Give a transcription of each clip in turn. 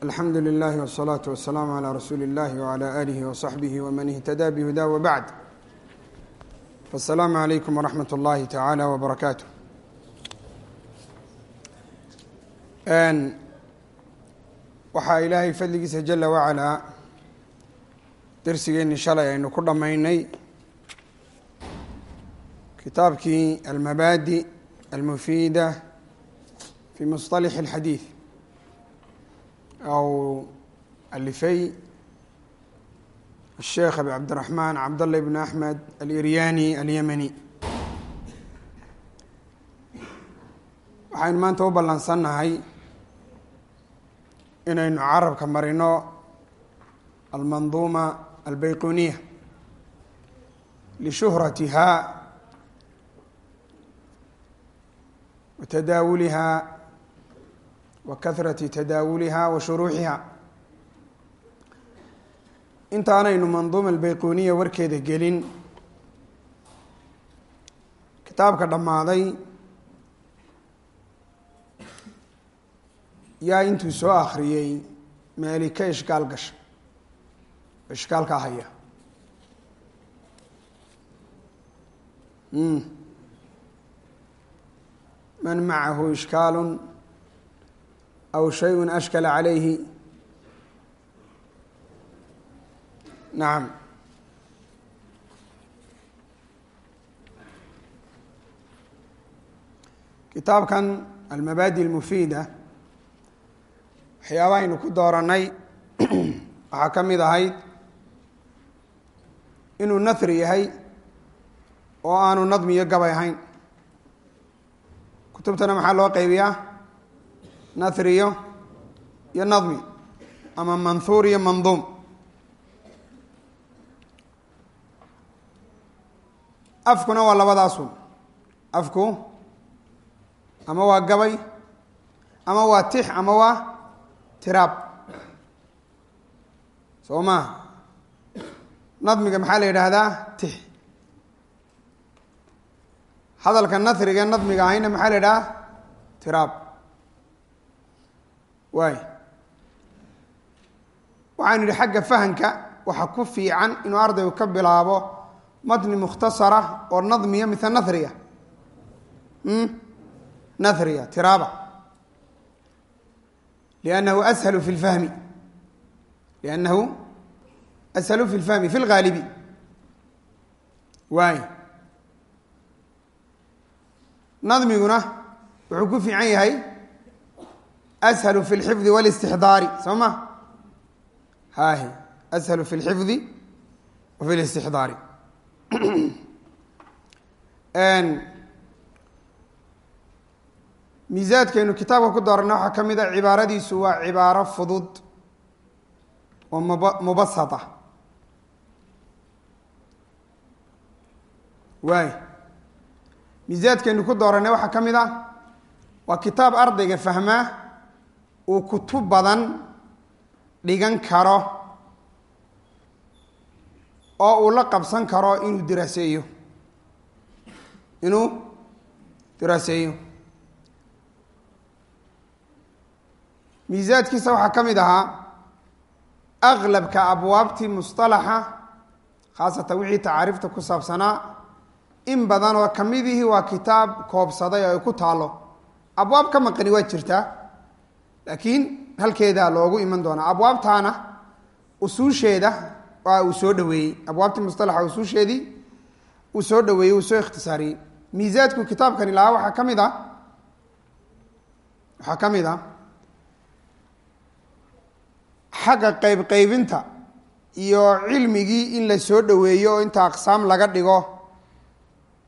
alxamdu lilahi wالsalaaةu wasalaamu عalى rasuuli اllahi wعalى alihi وصaxbihi wman اhtadaa bhuda wbacd faالsalaamu عalaykum wraxmat اllahi taعalى wbarakaatu waxaa ilaahay fadligiisa jala wacalaa dersigeenii shalay aynu ku dhammaynay kitaabkii almabaadi almufiida fi musطalix اlxadiid أو alifay الsheekh abi cabdالرaحman cabdالله بn أحmed alإryani alyemani waxaynu maanta u ballansannahay inaynu carabka marino almanduuma albayquniya lishuhratiha wa tadaawuliha wa kahrati tadaawuliha wa shuruuxiha intaanaynu manduuma albayquniya warkeeda gelin kitaabka dhammaaday yaa intuu soo akriyey meeli ka ishkaal gasha ishkaalkaa haya man macahu ishkaalu aw shayء ashkala calayhi nacam kitaabkan almabaadi اlmufiida waxyaabahaynu ku dooranay waxaa ka mid ahayd inuu nathri yahay oo aanu nadmi iyo gabay ahayn kutubtana maxaa loo qeybiyaa nathriyo iyo nadmi ama manhuur iyo manduum afkuna waa labadaasun afku ama waa gabay ama waa tix ama waa tiraab soo maa nadmiga maxaa la yidhaahdaa tix hadalka nathriga nadmiga ahayna maxaa la yidhahdaa tiraab waay waxaynu idhi xagga fahanka waxaa ku fiican inuu ardaygu ka bilaabo matni mukhtasara oo nadmiya mise nathriya. Nathriya tiraaba. Liannahu ashalu fi lfahmi liannahu ashalu fi lfahmi fi lgaalibi waay nadmiguna wuxuu ku fiican yahay ashalu fi lxifdi walistixdaari soo ma hahi ashalu fi lxifdi wa fi listixdaari miisaadkaynu kitaabka ku doorana waxaa ka mid a cibaaradiisu waa cibaaro fudud oo mub mubasata waay miisaadkaynu ku dooranay waxaa ka mid ah waa kitaab ardayga uu kutub badan dhigan karo oo uu la qabsan karo inuu diraaseeyo. Inuu diraaseeyo. Miisaadkiisa waxaa ka mid ahaa aklabka abwaabtii musطalaxa khaasatan wixii tacaariifta ku saabsanaa in badan oo kamidihii waa kitaab koobsaday oo ay ku taalo abwaab ka maqani waa jirtaa laakiin halkeedaa loogu iman doonaa abwaabtaana usuusheeda waa uu soo dhaweeyey. Abwaabtii musalaxa usuusheedii uu soo dhaweeyey uu soo ikhtisaariyey. Miisaadku kitaabkani lahaa waxaa ka mid a waxaa ka mid a xagga qeyb qeybinta iyo cilmigii in la soo dhaweeyo oo inta aqsaam laga dhigo.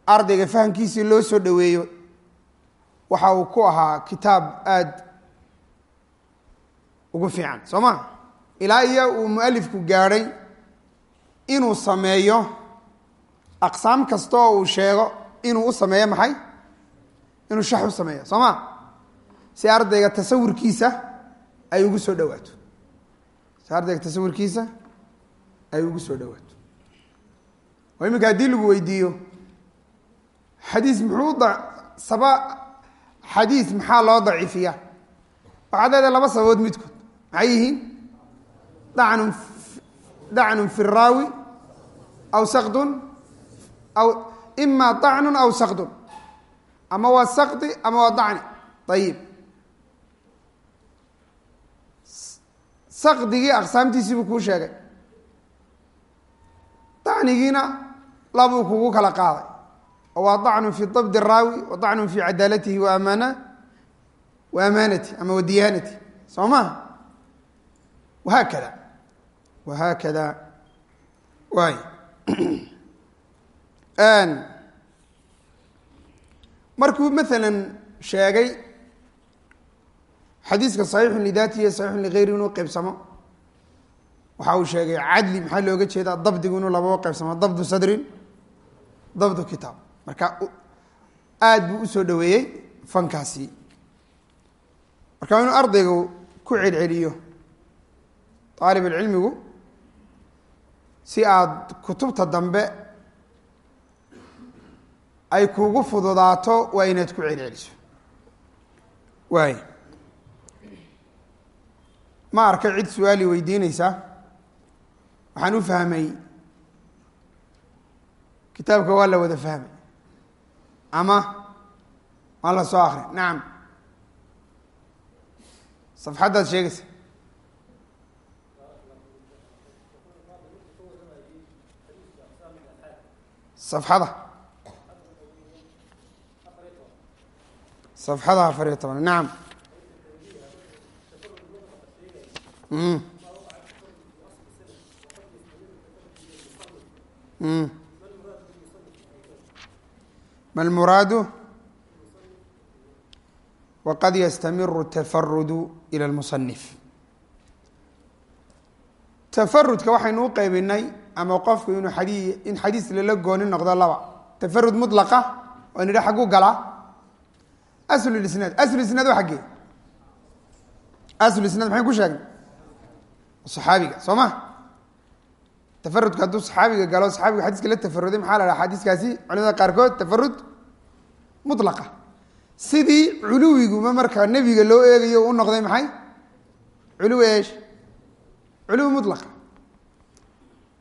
Ardayga fahamkiisii loo soo dhaweeyo. Waxa uu ku ahaa kitaab aada ugu fiican soo ma? Ilaa iyo uu mualifku gaadhay inuu sameeyo aqsaam kasta oo uu sheego inuu u sameeyo maxay? Inuu shax u sameeyo soo ma? Si ardayga tasawurkiisa ay ugu soo dhawaato si ardayga tasawurkiisa ay ugu soo dhawaato oo iminka haddii lagu weydiiyo xadiis muxuu saba xadiis maxaa loo daciifiya waxaad leedahay laba sababood midkood maxay yihiin? Dacnun dacnun fi raawi aw sakdun aw ima dacnun aw sakdun ama waa sakdi ama waa dacni. Ayib sakdigii aqsaamtiisii buu kuu sheegay. Dacnigiina labuu kugu kala qaaday. Waa dacnun fi dabdi raawi wa dacnun fi cadaalatihi wa amaana wa amaanati ama wa diyaanati. Soo maha wahaakada wahaakada waay markuu maalan sheegay xadiiska saxiixun lidaati iyo saxiixun ligayri inuu qeybsamo waxa uu sheegay cadli maxaa looga jeedaa dabdigu inuu labao qeybsamo dabdu sadrin dabdu kitaab marka aada buu u soo dhaweeyey fankaasi marka inuu ardaygu ku celceliyo aalib alcilmigu si aada kutubta dambe ay kugu fududaato waa inaad ku celceliso. Waay ma arkay cid su'aali weydiineysa waxaan u fahmay. Kitaabka waa la wada fahmay. Ama waa la soo akri nacam safxaddaad sheegaysa safxada. Safxada afar iyo toban nacam ma lmuraadu waqad yastamiru tafarudu ila lmusanif tafarudka waxaynu u qeybinay ama qofku inuu xadii in xadiis lala gooni noqdo laba. Tafarud mutlaqa oo nidha xagu galaa aslulisnaad aslulisnaad waa xaggee. Aslulisnaad maxayn ku sheegnay saxaabiga soo ma? Tafarudka hadduu saxaabiga galo saxaabiga xadiiska la tafaruday maxaa la dhaha xadiiskaasi? Culimada qaarkood tafarud mutlaqa. Sidii culuwiguma marka nebiga loo eegayo u noqday maxay? Culuwi eesh culuwi mutlaqa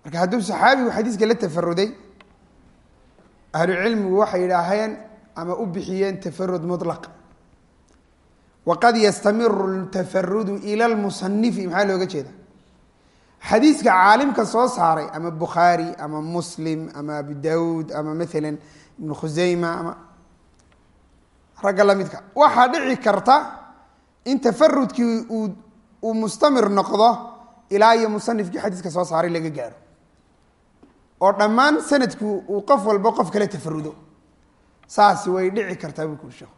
marka hadduu saxaabigu xadiiska la tafaruday ahlucilmigu waxay yidhaaheen ama u bixiyeen tafarud mutlaq. Waqad yastamiru tafarudu ila lmusanifi maxaa looga jeeda xadiiska caalimka soo saaray ama bukhaari ama muslim ama abu dawuud ama maalan ibnu khuseyma ama ragga lamidka waxaa dhici karta in tafarudkii uu mustamir noqdo ilaa iyo musanifkii xadiiska soo saaray laga gaaro oo dhammaan sanadku uu qof walba qof kala tafarudo saasi way dhici kartaa buu kuri sheekhu.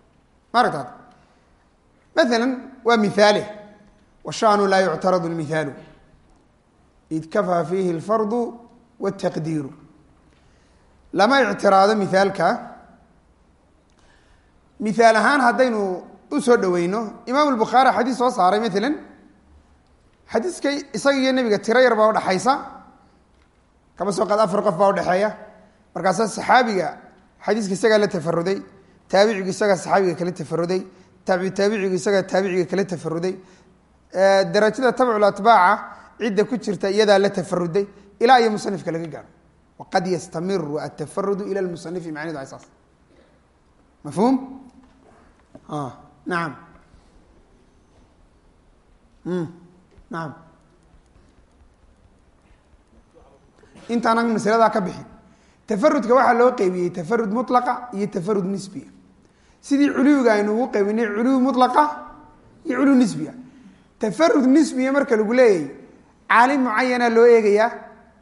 Ma aragtaad? Maala waa mihaale. Washanu laa yuctaradu lmihaalu id kafaa fiihi alfardu wاtaqdiiru lama ictiraado mihaalka mihaal ahaan haddaynu u soo dhaweyno imaam albukhaari xadiis soo saaray maalan xadiiska isaga iyo nebiga tiro yar baa udhaxaysa kama soo qaad afar qof baa udhexeeya markaasaa saxaabiga xadiiska isagaa la tafaruday taabicigu isagaa saxaabiga kala tafaruday taabi taabicigu isagaa taabiciga kala tafaruday. Darajada tabcul atbaaca cidda ku jirta iyadaa la tafaruday ilaa iyo musanifka laga gaaro. Waqad yastamiru atafarudu ila lmusanifi macnidu ay saas. Mafhuum? Nacam nacam intaanan masaladaa ka bixin. Tafarudka waxaa loo qeybiyey tafarud mutlaqa iyo tafarud nisbiya. Sidii culuwiga aynu ugu qeybinay culuwi mutlaqa iyo culuwi nisbiya. Tafarud nisbiya marka lagu leeyahay caalim mucayana loo eegayaa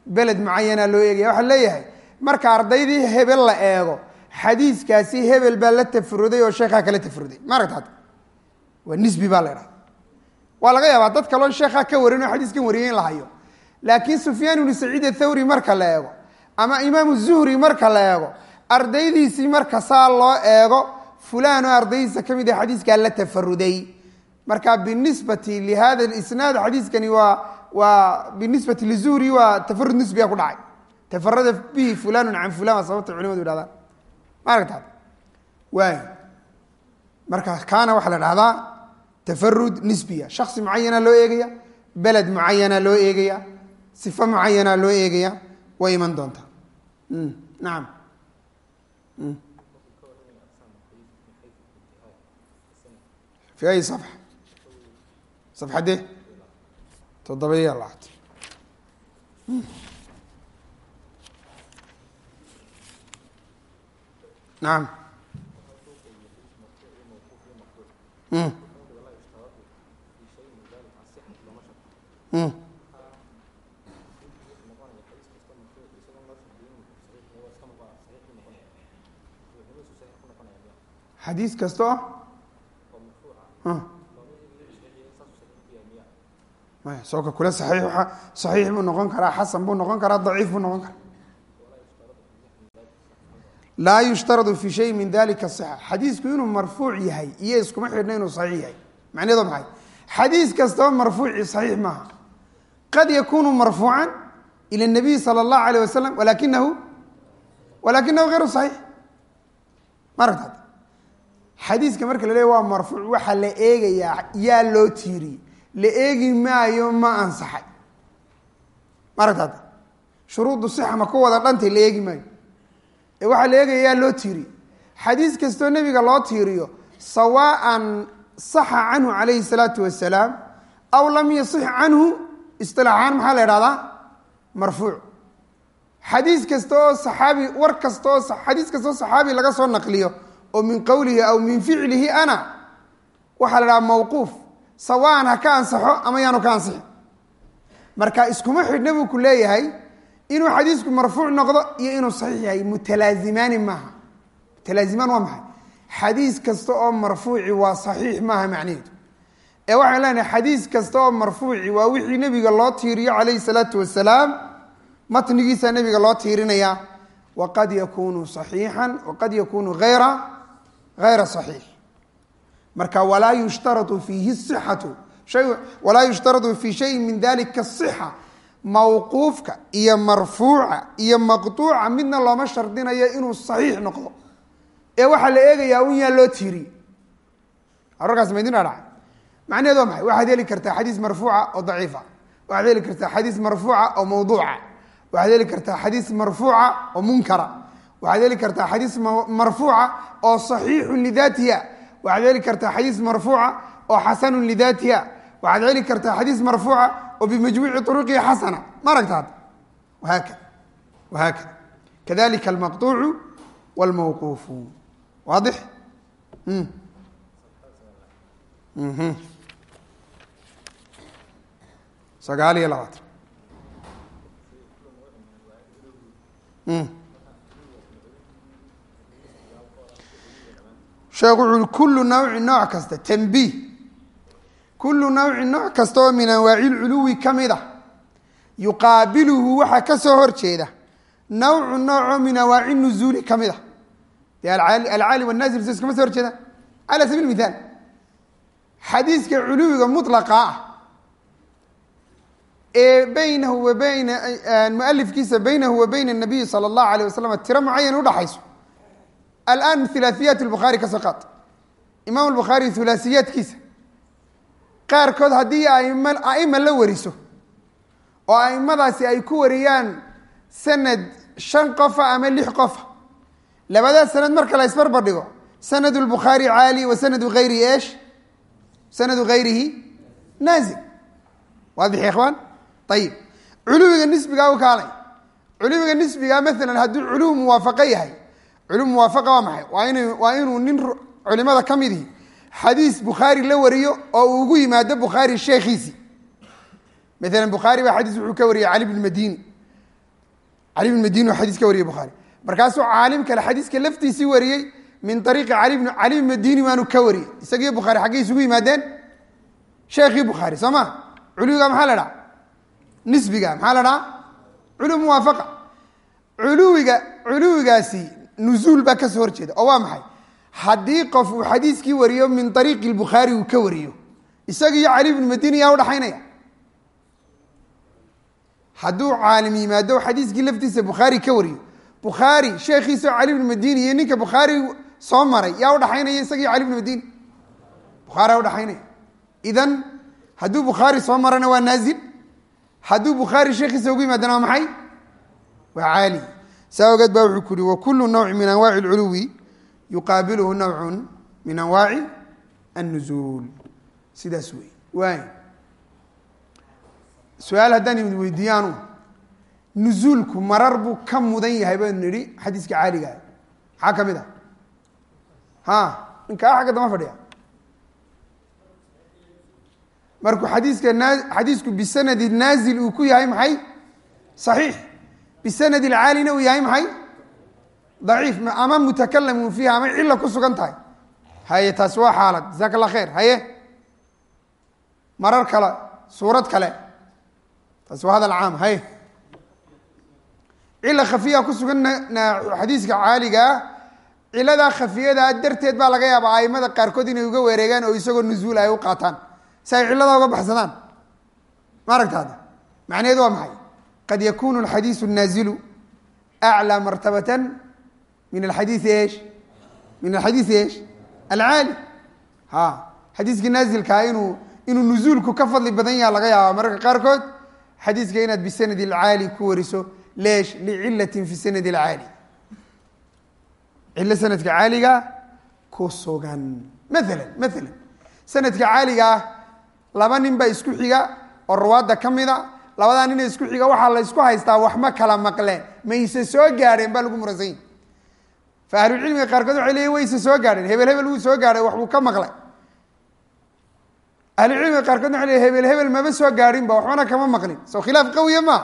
beled mucayana loo eegaya waxaa leeyahay marka ardaydii hebel la eego xadiiskaasi hebel baa la tafaruday oo sheekhaa kala tafaruday ma aragta hadda? Waa nisbi baa la idhahda waa laga yaabaa dad kaloo sheekhaa ka warin oo xadiiskan wariyay in la hayo laakiin sufyaan ibnu saciid athawri marka la eego ama imaamu zuhri marka la eego ardaydiisii marka saa loo eego fulaan oo ardaydiisa ka mid ah xadiiskaa la tafaruday marka binisbati lihada isnaad xadiiskani waa waa binisbati lizuhri waa tafarud nisbiga ku dhacay. Tafarada bihi fulanu can fulan sababta culimadu ihahdaan ma aragta waay marka kaana waxaa la dhahdaa tafarud nisbiya. Shaksi mucayana loo eegaya beled mucayana loo eegaya sifo mucayana loo eegaya way iman doontaa nacam fi ay safxa safxadee toddobayo labaad. Nacam xadiis kasta oo maya sooka kule saxiix waa saxiix buu noqon karaa xasan buu noqon karaa daciif buu noqon karaa. Laa yushtaradu fi shay min dalika sixa. Xadiisku inuu marfuuc yahay iyo iskuma xidhna inuu saxiix yahay. Macnaheedu maxay? Xadiis kastaba marfuuci saxiix maaha. Qad yakunu marfuucan ila nabiy sala allahu alayh wasalam walakinahu walakinahu hayru saxiix. Ma xadiiska marka la leey waa marfuuc waxaa la eegayaa yaa loo tiiriyey la eegi maayo ma ansaxay. Ma aragta shuruudu sixa ma ku wada dhantay la eegi maayo. Ee waxaa la eegaya yaa loo tiiriye xadiis kastoo nebiga loo tiiriyo sawaءan saxa canhu calayhi salaatu wasalaam aw lam yasix canhu isilaaxaan maxaa la ihahdaa marfuuc. Xadiis kasta oo saxaabi war kasta oo xadiis kasta oo saxaabi laga soo naqliyo oo min qowlihi aw min ficlihi ana. Waxaa la dhaha mawquuf. Sawaan ha ka ansaxo ama yaanu ka ansixin. Marka iskuma xidhna buu ku leeyahay inuu xadiisku marfuuc noqdo iyo inuu saxiix yahay. Mutalaazimaani maaha. Mutalaazimaan waa maxay? Xadiis kasta oo marfuuci waa saxiix maaha macnaheedu ee waxaan leenahay xadiis kasta oo marfuuci waa wixii nebiga loo tiiriyo calayhi salaatu wasalaam matnigiisa nebiga loo tiirinaya waqad yakunu saxiixan waqad yakunu ayra saxiix marka walaa yushtarau fiihi sixatu walaa yushtaradu fi shayin min dalika sixa mawquufka iyo marfuuca iyo maqtuuca midna looma shardinayo inuu saxiix noqdo ee waxaa la eegayaa un yaa loo tiiriye ararkaas maydin dhaca macnaheed waa maxay waxaad heli kartaa xadiis marfuuca oo daciifa waxaad heli kartaa xadiis marfuuca oo mawduuca waxaad heli kartaa xadiis marfuuca oo munkara waxaad heli kartaa xadiis marfuuca oo saxiixun lidaatiha. Waxaad heli kartaa xadiis marfuuca oo xasanun lidaatiha. Waxaad heli kartaa xadiis marfuuca oo bimajmuuci uruqihi xasana. Ma aragta hadda? Wahaakada. Kadalika almaqtuucu wاlmawquufu waadix? Sagaal iyo labaatan sheekh wuxu ui kullu nawci nooc kasta tanbiih kullu nawci nooc kasta oo min anwaaci lculuwi ka mid a yuqaabiluhu waxaa ka soo hor jeeda nawcu noocoo min anwaaci nuzuuli ka mid a dee alcaali wanaazil so iskama soo hor jeedaan cala sabiil mithaal xadiiska culuwiga mulaqa ah ee baynahu wa bayna mualifkiisa baynahu wa bayna nabiyi sala allahu alayh wasalam tiro mucayan udhaxayso alaan hulaahiyaat lbukhaari ka soo qaad imaam albukhaari hulaasiyaadkiisa qaarkood haddii aim aima la wariso oo aimadaasi ay ku wariyaan sanad shan qofa ama lix qofa labadaas sanad marka la isbarbar dhigo sanad lbukhaari caali wa sanadu hayrihi esh sanadu hayrihi naazil waadix ya ikhwaan ayib culuwiga nisbigaa u kaalay culuwiga nisbigaa maalan hadduu culuw muwaafaqo yahay culuw muwaafaqa waa maxay? Waa in waa inuu nin culimada ka midihi xadiis bukhaari la wariyo oo uu ugu yimaado bukhaari sheekhiisii maalan bukhaari baa xadiis wuxuu ka wariyey cali bn cali bn madini xadiis ka wariyey bukhaari markaasuu caalim kale xadiiska laftiisii wariyey min ariiqi cali bn cali bn waanu ka wariyey isagii bukhaari xaggay isugu yimaadeen sheekhii bukhaari soo ma? Culuwiga maxaa la dhaha nisbiga maxaa la dhaha culuw muwaafaqa. Culuwiga culuwigaasi nuzuul baa ka soo horjeeda. Oo waa maxay? Haddii qof uu xadiiskii wariyo min ariiqi lbukhaari uu ka wariyo isagiiyo cali bnu madini yaa udhaxaynaya hadduu caalim yimaado xadiiskii laftiisa bukhaari ka wariyo bukhaari sheekhiisao cali bnu madini iyo ninka bukhaari soo maray yaa udhaxaynaya isagiiyo cali bnu madini? Bukhaari yaa udhaxaynaya idan hadduu bukhaari soo marana waa naazil. Hadduu bukhaari sheekhiisa ugu yimaadana waa maxay? Waa caali saa ogeed baa wuxuu ku yihi wakulu nawci min anwaaci اlculuwi yuqaabiluhu nawcu min anwaaci annuzuul. Sidaas wey waay su'aal haddaan imid weydiiyaanu nuzuulku marar buu ka mudan yahay baynu nidhi xadiiska caaligaah maxaa ka mid ah. a ha ninkaa xagga dama fadhiya. Markuu xadiiska xadiisku bisanadi naazil uu ku yahay maxay? Saxiix bisanadi lcaalina uu yahay maxay daciif ama mutakalamun fiiha ama cila ku sugan tahay haye taasi waa xaalad jasaaka khayr haye marar kale suurad kale taasi waa hadal caam haye cila khafiya ku sugan xadiiska caaligaa ciladaa khafiyadaa darteed baa laga yaabaa aimada qaarkood inay uga wareegaan oo isagoo nuzuul ay u qaataan si ay ciladaa uga baxsadaan ma aragtaada waa maxay qad yakunu alxadiisu naazilu aclaa martabatan min alxadiisi eesh min alxadiisi eesh alcaali ha xadiiskii naazilkaa inuu inuu nuzuulku ka fadli badan yaha laga yaaba mararka qaarkood xadiiska inaad bisanadi alcaali ku wariso leesh licilatin fi sanadi alcaali cillo sanadka caaliga ku sugan maalan maalan sanadka caaliga ah laba nin baa isku xiga oo rawaadda ka mida labadaa nina isku xiga waxaa la ysku haystaa wax ma kala maqleen. Mayse soo gaadheen baa lagu muransanya fa ahlucilmiga qaarkood waxay leeyiin wayse soo gaadheen hebel hebel wuu soo gaadhay waxbuu ka maqlay. Ahlucilmiga qaarkoodna waxay leeyiin hebel hebel maba soo gaadhinba waxbana kama maqlin. Soo khilaaf qawiya maa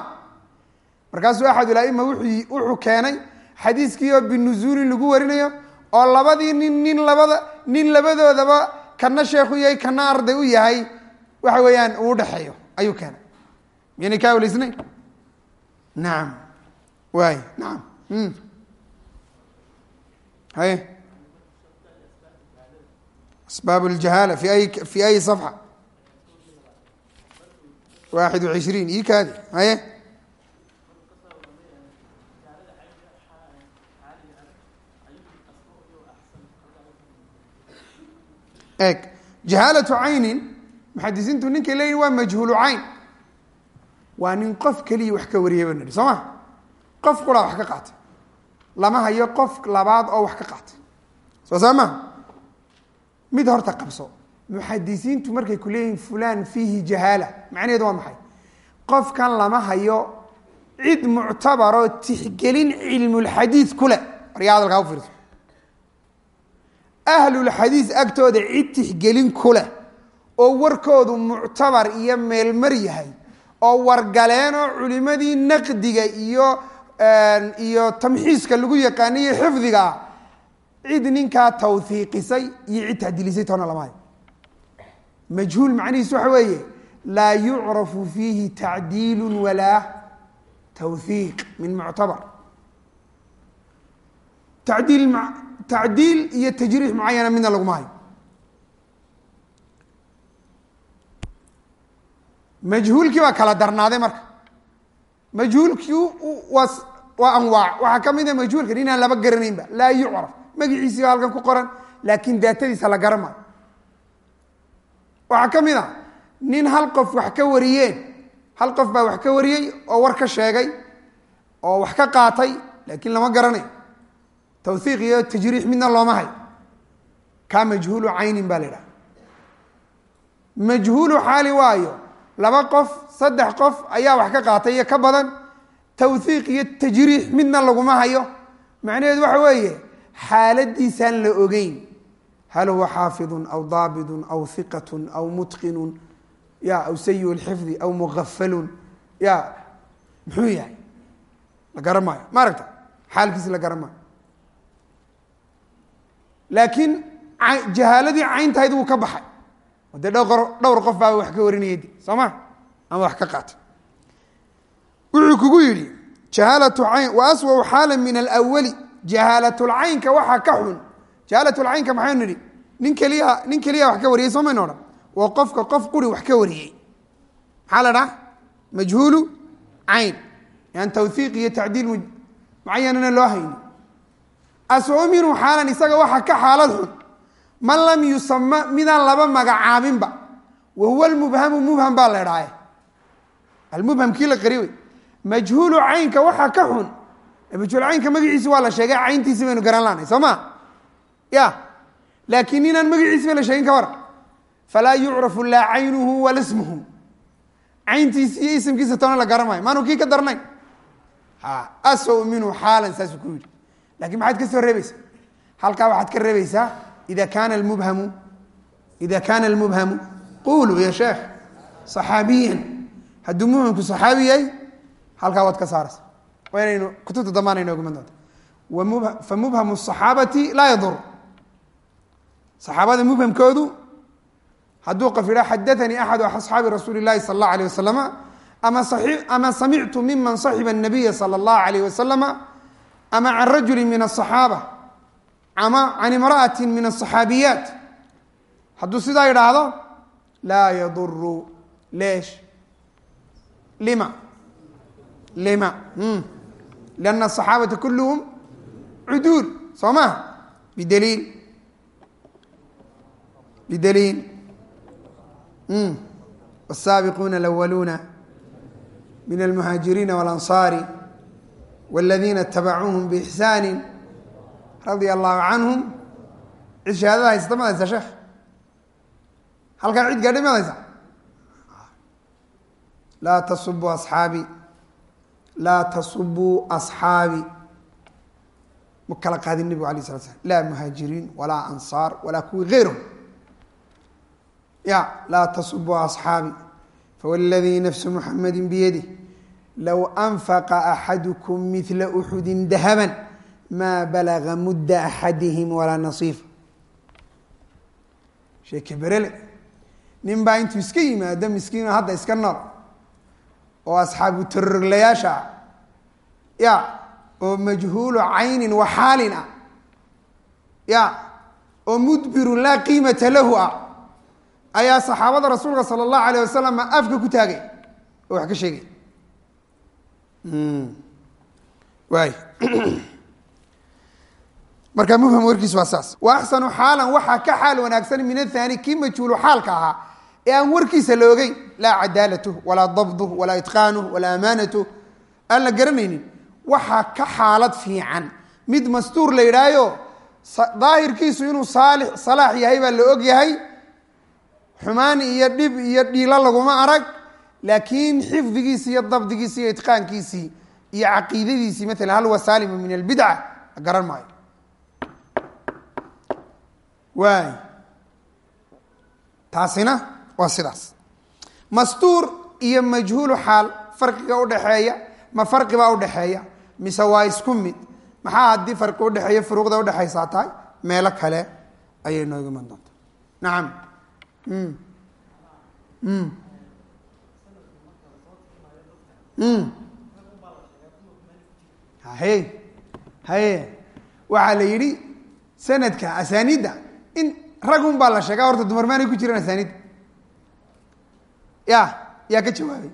markaasuu axadulaima wuxuu wuxuu keenay xadiiskii oo binuzuulin lagu warinayo oo labadii nin nin labada nin labadoodaba kana sheekhu yahay kana arday u yahay. Waxa weeyaan uu dhexeeyo ayuu keenay miyana ka awleysnayn nacam waay nacam haye asbaab اljahaala fi ay fi ay صafxa waaxid وعishriin ii kaadi haye eeg jahaalatu caynin muxadisiintu ninkay leeyihin waa majhuulu cayn waa nin qof keliya wax ka wariyay ba nihi soo ma? Qof qura wax ka qaatay. Lama hayo qof labaad oo wax ka qaatay. Soo saa maha mid horta qabso. Muxadisiintu markay ku leeyihiin fulan fiihi jahaala. Macnaheedu waa maxay? Qofkan lama hayo cid muctabaroo tixgelin cilmulxadiid ku leh. Hadalkaa u fiirso. Ahlulxadiis agtooda cid tixgelin ku leh oo warkoodu muctabar iyo meelmar yahay oo wargaleenoo culimadii naqdiga iyo iyo tamxiiska lagu yaqaanay iyo xifdiga ah cid ninkaa tawhiiqisay iyo cid tacdiilisay toona lama hayo. Majhuul macnihiis waxa weeye laa yucrafu fiihi tacdiilu walaa tawhiiq min muctabar. Tadiil tacdiil iyo tajriix mucayana midna laguma hayo majhuulkii baa kala darnaaday marka. Majhuulkii waa waa anwaac. Waxaa ka mida majhuulkan inaan laba garanaynba. Laa yucraf. Magiciisii baa halkan ku qoran laakiin daatadiisa la garan waxaa ka mid a nin hal qof wax ka wariyeen hal qof baa wax ka wariyey oo war ka sheegay oo wax ka qaatay laakiin lama garanayo. Tawhiiq iyo tajriix midna looma hayo. Kaa majhuulu caynin baa la idhaha majhuulu xaali waayo laba qof saddex qof ayaa wax ka qaatay iyo ka badan. Tawhiiq iyo tajriix midna laguma hayo. Macnaheedu waxa weeye xaaladiisaan la ogeyn. Hal huwa xaafidun aw daabidun aw hiqatun aw mutqinun? Ya aw sayi lxifdi aw mugafalun ya muxuu yahay? La garan maayo ma aragta xaalkiisi la garan maayo laakiin jahaaladii cayntahayd wuu ka baxay dee dhowr qof baaba wax ka warinaya de soo ma ama wax ka qaatay. Wuxuu kugu yidhi jahaalatu cayn wa aswau xaala min alwali jahaalatulcaynka waxaa ka xun. Jahaalatulcaynka maxaynu nidhi? Nin keliya nin keliya wax ka wariyay soo mayno odhan waa qofka qof quri wax ka wariyey maxaa la dhaha majhuulu cayn. Yan tawhiiq iyo tacdiil mucayanana loo hayni aswau minhu xaalan isaga waxaa ka xaalad xun man lam yusama midaan laba magacaabinba. Wa huwa almubhamu mubham baa la idhaaye almubham kii la qari majhuulu caynka waxaa ka xun. Majhuul caynka magaciisi waa la sheegay cayntiisi baynu garan lahnay soo ma? Ya. Laakiin inaan magaciisiba la sheegin ka war. Falaa yucrafu laa caynuhu wala cayntiisi iyo isimkiisa toona la garan maanu kii ka darnayn asow minhu xaalan saasuu ku yidhi. Lakin maxaad ka soo reebaysaa? Halkaa waxaad ka reebaysaa ida kaana mubhamu ida kaana almubhamu qulu ya sheekh صaxaabiyan hadduu mubhamku صaxaabi yahay halkaa waad ka saaraysa waa inaynu kutubta dambaan inoogu iman doonta famubhamu الصaxaabati laa yadur صaxaabada mubhamkoodu hadduu qof idha xadaanii axadu asxaabi rasuuli اlahi salى اllah alيه waslama ama ama samictu miman صaxiba الnabiya salى اllahu alayh wasalama ama can rajuli min الصaxaaba ama can imra'ati min الصaxaabiyaat hadduu sidaa yidhaahdo laa yaduru leesh lima lima lianna الصaxaabata kulluhum cuduul soo ma bidaliil bidaliil والsaabiquuna اlأwaluuna min almuhaajiriina wاlanصaari wاladiina itabacuuhum bإxsaani radia allahu canhum cid shahaadada haysata mad haysa sheekh? Halkaa cid gaadhay mad haysa? Laa tasubuu asxaabi. Laa tasubuu asxaabi. Ma kala qaadin nebigu alay slat slam laa muhaajiriin walaa ansaar walaa kuwii geyrhum ya laa tasubuu asxaabi. Fawladii nafsu muxamadi biyadih low anfaqa axadukum midla uxudi dahaban maa balaga mudda axadihim walaa nasiifa sheeke berele nin baa intuu iska yimaado miskiino hadda iska nool oo asxaabu taroroglayaasha ah ya oo majhuulu caynin wa xaalin ah ya oo mudbirun laa qiimata lahu ah ayaa saxaabada rasuulka sala allahu alayh wasalam afka ku taagay oo wax ka sheegay waay marka mufham warkiis waa saas. Wa axsanu xaalan waxaa ka xaal wanaagsan min athani kii majhuulu xaalka ahaa ee aan warkiisa la ogeyn laa cadaalatuh walaa dabduh walaa itqaanuh walaa amaanatuh. Aan la garanaynin waxaa ka xaalad fiican. Mid mastuur la yidhaayo daahirkiisu inuu saali salaax yahay baa la og yahay. Xumaan iyo dhib iyo dhiilo laguma arag laakiin xifdigiisi iyo dabdigiisi iyo itqaankiisii iyo caqiidadiisii maalan hal wa saalimu min albidca la garan maayo waay taasina waa sidaas. Mastuur iyo majhuulu xaal farqiga udhaxeeya ma farqi baa udhaxeeya mise waa isku mid. Maxaa haddii farqi udhexeeya furuuqda udhexaysaa tahay? Meelo kale ayay nooga iman doontaa. Nacam haye haye waxaa la yidhi sanadka asaaniidda in ragun baa la sheegaa horta dumar maanay ku jiraan asaaniidda ya yaa ka jawaabay.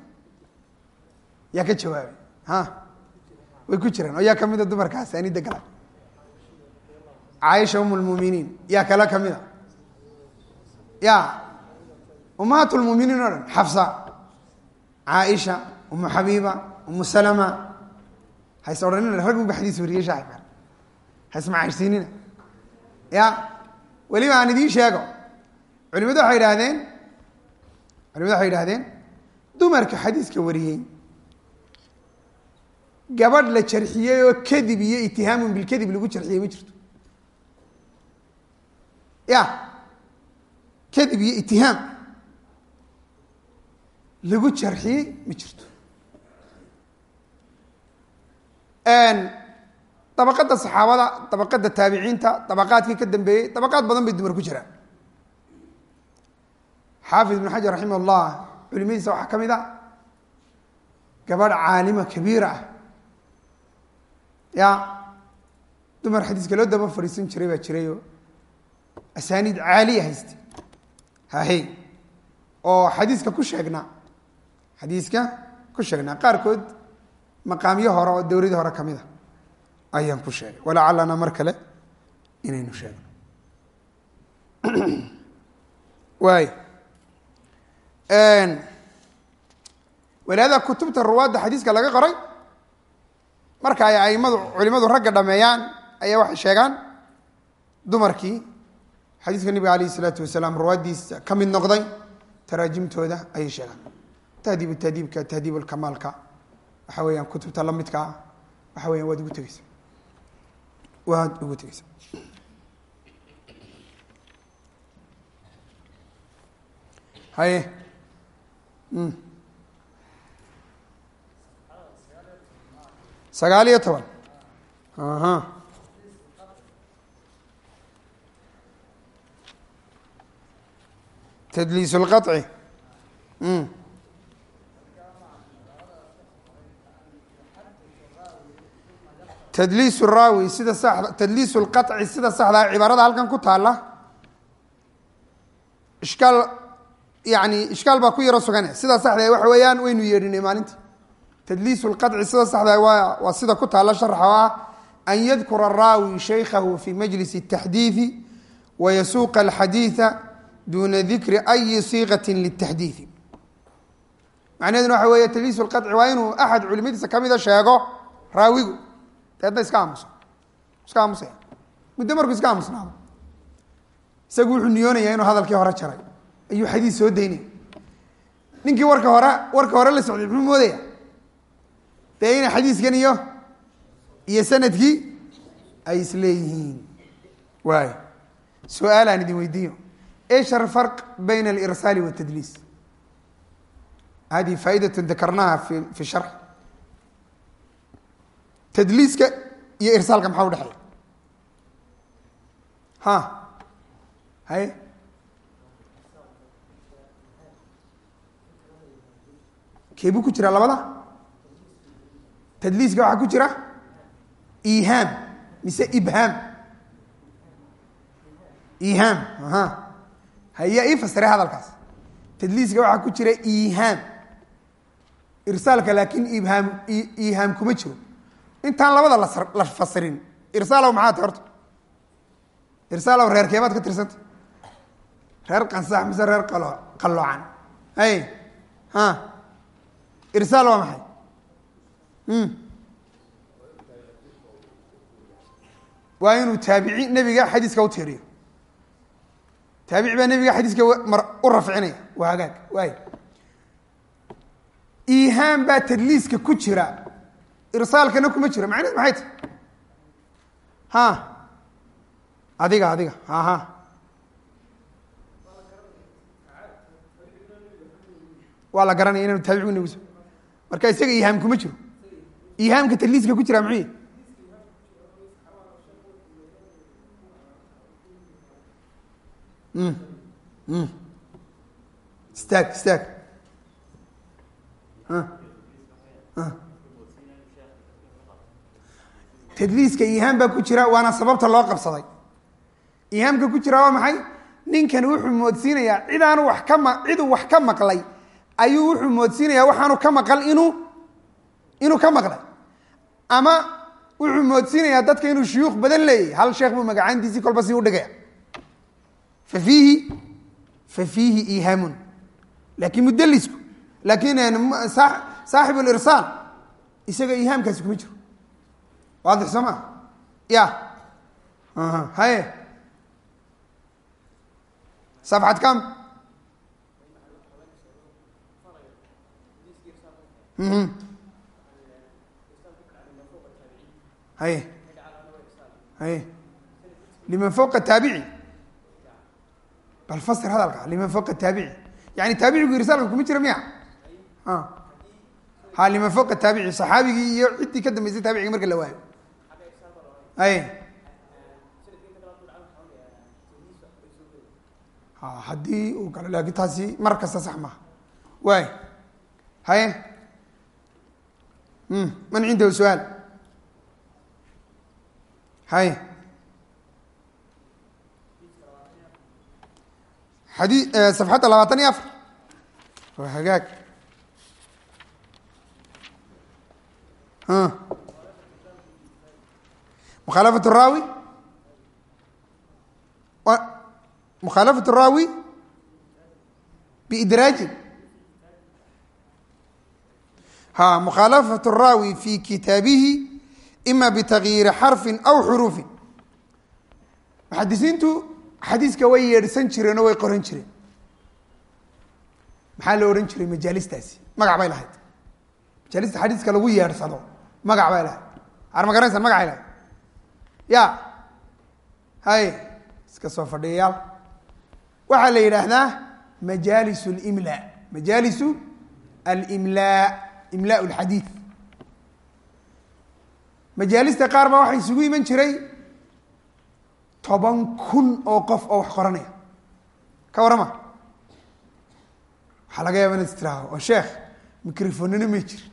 Yaa ka jawaabay ha? Way ku jiraan oo yaa ka mid a dumarka asaaniidda gala caaisha um lmuminiin yaa kale ka mid a. Ya umahaat lmuminiin o dhan xafsa caaisha umu xabiiba umu salama. Hays odhanina raggun ba xadiis wariyey shaaib hays macaashsiinina ya weliba aan idiin sheego. Culimadu waxay idhahdeen culimadu waxay idhahdeen dumarka xadiiska wariyey gabadh la jarxiyey oo kadib iyo itihaamun bilkadib lagu jarxiyey ma jirto. Ya kadib iyo itihaam lagu jarxiyey ma jirto dabaqadda saxaabada dabaqadda taabiciinta dabaqaadkii ka dambeeyey dabaqaad badan bay dumar ku jiraan. Xaafid ibn xajar raximah llah culimadiisa waxaa ka mid a gabadh caalima kabiira ah. Ya dumar xadiiska loo daba fadhiisan jiray baa jirayoo asaaniid caaliya hayste hahe oo xadiiska ku sheegnaa xadiiska ku sheegnaa qaarkood maqaamyo hore oo dowladii hore ka mid a ayaan ku sheegay. Walacalana mar kale inaynu sheegno. Waay walihaada kutubta ruwaadda xadiiska laga qoray marka ay aimadu culimadu ragga dhameeyaan ayaa waxay sheegaan dumarkii xadiiska nebiga alayh isalaatu wasalaam ruwaaddiisa ka mid noqday taraajimtooda ayay sheegaan. Tahdiib tahdiibka tahdiib lkamaalka waxa weeyaan kutubta lamidka ah waxa weyan waad ugu tegeysa waad ugu tegeysa. Haye sagaal iyo toban. Aha. Tdliis اlqaطci tadliis raawi sida sa tadliis lqaci sida saxdaa cibaarada halkan ku taalla ishkaal yani ishkaal baa ku yaro sugane. Sida saxdaa waxa weeyaan waynu yeedhinay maalinta tadliis lqaci sida saxdaa waa waa sida ku taalla sharxa oo an yadkura raawi shaykhahu fi majlis اtaxdiidi wayasuuqa alxadiida duuna dikri ayi siiqati litaxdiidi macnaheeduna waxa weeye tadliis lqaci waa inuu axad culimadiisa kamida sheego raawigu deedna iska aamuso iska aamusaya muddo marku iska aamusnaado isagu wuxuu niyoonaya inuu hadalkii hore jaray. Ayuu xadiis soo daynaya ninkii warka hore warka hore la socday muxuu moodaya dee ina xadiiskan iyo iyo sannadkii ay isleeyihiin waay su'aal aan idin weydiiyo. Ishar farq bayna alirsaali watadliis hadi faaidatu dakarnaha fi fi sharx tadliiska iyo irsaalka maxaa udhexeeya ha. Hay. Keebuu ku jira labada? Tadliiska waxaa ku jira ihaam mise ibhaam ihaam aha. Haya ii fasire hadalkaas. Tadliiska waxaa ku jira ihaam irsaalka laakin ibhaam ihaam kuma jiro intaan labada la fasirin. Irsaalow maxaa ta horta? Irsaalow reer keebaad ka tirsanta reer qansax mise reer qalo qalloocan hay ha? Irsaal waa maxay? Waa inuu taabici nebiga xadiiska u tiiriyo taabici baa nebiga xadiiska u rafcinaya. Waa hagaag. Waay. Ihaam baa tadliiska ku jira irsaalkana kuma jira macnaheed maxay tahy ha. Adiga adiga. Aha waa la garanaya inanu taabici nebiso marka isaga ihaam kuma jiro. Ihaamka tadliiska ku jira muxuu istaag istaag tadliiska ihaam baa ku jira waana sababta loo qabsaday. Ihaamka ku jira waa maxay? Ninkani wuxuu moodsiinayaa cidaanu wax ka ma ciduu wax ka maqlay ayuu wuxuu moodsiinayaa waxaanu ka maqal inuu inuu ka maqlay. Ama wuxuu moodsiinayaa dadka inuu shuyuukh badan leeyahy hal sheekh buu magacaantiisii kolba sii udhigaya fa fiihi fa fiihi ihaamun laakin mudalisku laakin saaxib lirsaal isaga ihaamkaasi kuma jiro waadix soo maa ya haye safxad kam? Haye haye liman fawqa taabici bal fasir hadalka liman fawqa taabici yani taabicigu irsaalka kuma jira miya? Ha. Liman fawqa taabici saxaabigii iyo ciddii ka dambeysay taabiciga marka la waayo haye haddii uu galo laakin taasi mar kasta sax maha waay. Haye man cindahu su'aal. Haye xadi safxadda labaatan iyo afar. Hagaag mukhaalafat raawi mukhaalafat raawi biidraajin ha mukhaalafat raawi fi kitaabihi ima bitagyiiri xarfin aw xuruufin muxadisiintu xadiiska way yeedhsan jireen oo way qoran jireen maxaa la odhan jiray majaalistaasi magac bay lahayd majaalista xadiiska lagu yeedhsado magac bay lahayd ar ma garanaysan magacay lahayd ya. Hay iska soo fadhiyayaal. Waxaa la yidhaahdaa majaalis اlimla majaalisu alimla imla اlxadiid majaalista qaar baa waxaa isugu iman jiray toban kun oo qof oo wax qoranaya. Ka warrama. Waxaa laga yaaba inaad istiraho oo sheekh microfonina may jirin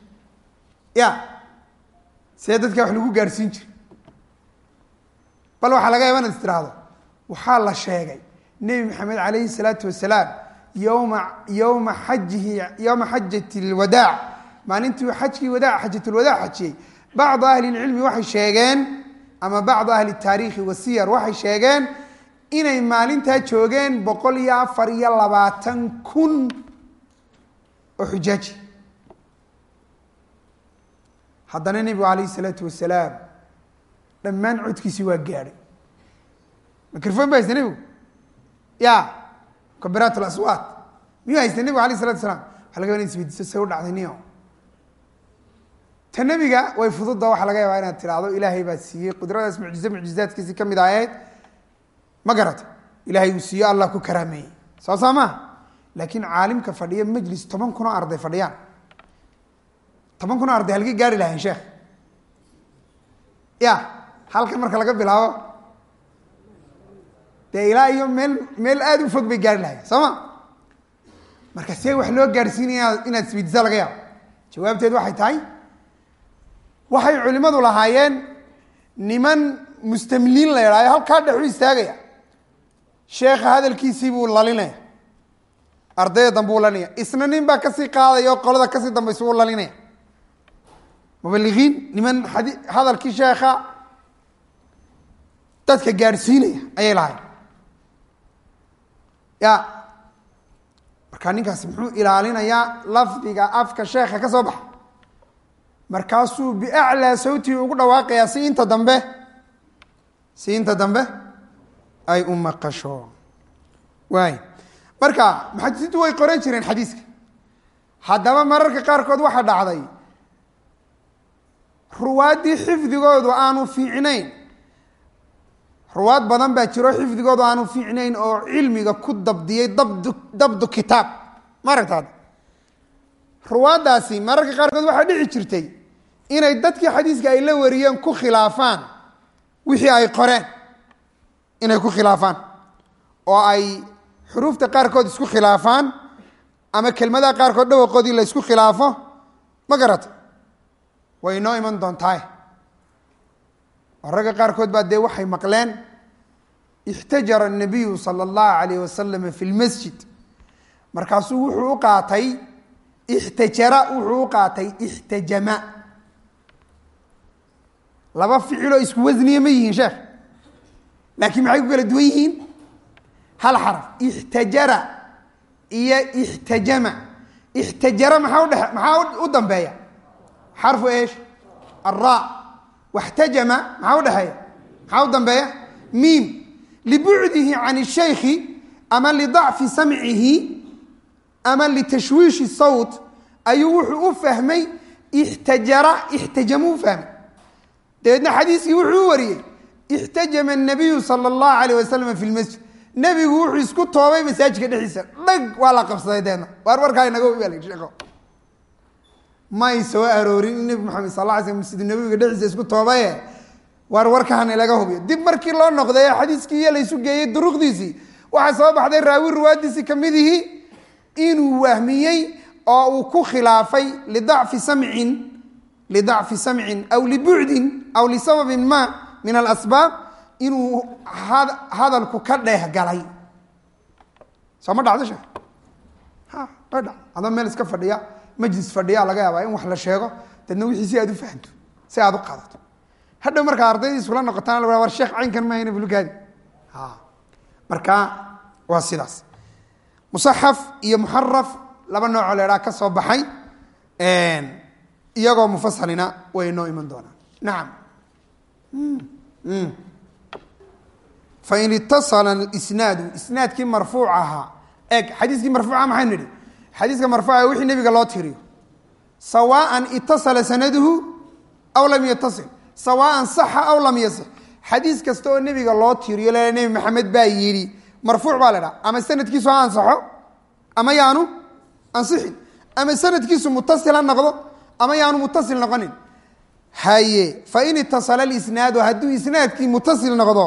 ya. See dadka wax lagu gaarhsiin jira bal waxaa laga yaaba inaad istiraahdo waxaa la sheegay nebi maxamed calayhi salaatu wasalaam yowma yowma xajihi yowma xajat lwadaac maalintii xajkii wadaa xajatulwadaac xajiyey. Bacdu ahli lcilmi waxay sheegeen ama bacdu ahli taariikhi wasiyar waxay sheegeen inay maalintaa joogeen boqol iyo afar iyo labaatan kun oo xujaaji. Haddana nebigu calayhi salaatu wasalaam dhammaan codkiisi waa gaadhay microfon ba haysta nebigu? Ya kabiraat laswaat miyuu haysta nebigu alayh salatu asalaam waxa laga yaba in isweydiiso u dhacday niyo. Ta nebiga way fududda waxaa laga yaabaa inaad tidhaahdo ilaahay baa siiyey qudradaas mucjize mucjizaadkiisi ka mid ahayd. Ma garata ilaahay uu siiyo allah ku karaameeyey. Soo saa maaha laakiin caalimka fadhiya majlis toban kun oo arday fadhiyaan. Toban kun oo arday halkay gaari lahayn sheekh. Ya halkan marka laga bilaabo dee ilaa iyo meel meel aada u fog bay gaari lahayn soo ma? Marka see wax loo gaarhsiinaya inaad isweydiisa laga yaabo. Jawaabteed waxay tahay waxay culimadu lahaayeen niman mustamliin la idhaayo halkaa dhexu istaagaya. Sheekha hadalkiisii buu lalinaya ardayda dambe lalinaya isna nin baa ka sii qaadaya oo qolada ka sii dambaysa u lalinaya mubaligiin niman ad hadalkii sheekha dadka gaadhsiinaya ayay lahayn ya markaa ninkaasi muxuu ilaalinayaa lafdiga afka sheekha ka soo baxa. Markaasuu biaclaa sawtii ugu dhawaaqayaa si inta dambe si inta dambe ay u maqasho. Waay marka muxadisiintu way qoran jireen xadiiska? Haddaba mararka qaarkood waxaa dhacday ruwaaddii xifdigoodu aanu fiicnayn ruwaad badan baa jiro xifdigoodu aanu fiicnayn oo cilmiga ku dabdiyey dabdu dabdu kitaab. Ma aragtaad ruwaaddaasi mararka qaarkood waxaa dhici jirtay inay dadkii xadiiska ay la wariyeen ku khilaafaan wixii ay qoreen. Inay ku khilaafaan. Oo ay xuruufta qaarkood isku khilaafaan ama kelmadaha qaarkood dhawaqoodii la isku khilaafo. Ma garata way inoo iman doontaay oo ragga qaarkood baa dee waxay maqleen ixtajara nabiyu sala allahu calayh wasalam fi lmasjid markaasuu wuxuu u qaatay ixtajara wuxuu u qaatay ixtajama laba ficiloo isku wasniya ma yihiin sheekh. Laakiin maxay ku kala duwan yihiin? Hal xaraf ixtajara iyo ixtajama ixtajara maxaa udhe maxaa u dambeeya? Xarfu eesh? Alraa wxtajama maxaa udhexeeya maxaa u dambeeya miim libucdihi can shaykhi ama lidacfi samcihi ama litashwiishi sawt ayuu wuxuu u fahmay ixtajara ixtajamuu fahmay dabeedna xadiiskii wuxuu u wariyey ixtajama nabiyu sala allahu alayh wasalam fi lmasjid nebigu wuxuu isku toobay masaajidka dhexdiisa dhag waa la qabsaday deedna waar warkaa inaga may soo aroorin in nebi maxamed sal alay slam masjid nabiga dhexdiisa isku toobaye. Waar warkaan ilaga hubiyo. Dib markii loo noqday ee xadiiskii iyo laysu geeyey duruqdiisii waxaa soo baxday raawi ruwaadiisii kamidihii inuu wahmiyey oo uu ku khilaafay lidacfi samcin lidacfi samcin aw libucdin aw lisababin ma min alasbaab inuu hadalku ka dheeh galay. Soo ma dhacdo sheek ha way dhac adoo meel iska fadhiya majlis fadhiya laga yaabaa in wax la sheego dadna wixii si aad u fahamto si aad u qaadato. Hadhow markaa ardaydii isula noqotaan war sheekh caynkan mahayna bulugaadi marka waa sidaas. Musaxaf iyo muxaraf laba noocoo la ka soo baxay iyagoo mufasalina way noo iman doonaan. Nacam fain itasala isnaadu isnaadkii marfuuc ahaa eg xadiiskii marfuuca maxaynu nidhi xadiiska marfuuca wixii nebiga loo tiriyo. Sawaan itasala sanaduhu aw lam yatasil sawaan saxa aw lam yasix. Xadiis kasta oo nebiga loo tiriyo le nebi maxamed baa yidhi marfuuc baa la dhaha ama sanadkiisu ha ansaxo ama yaanu ansixin? Ama sanadkiisu mutasil ha noqdo? Ama yaanu mutasil noqonin? Haye fain itasala isnaadu hadduu isnaadkii mutasil noqdo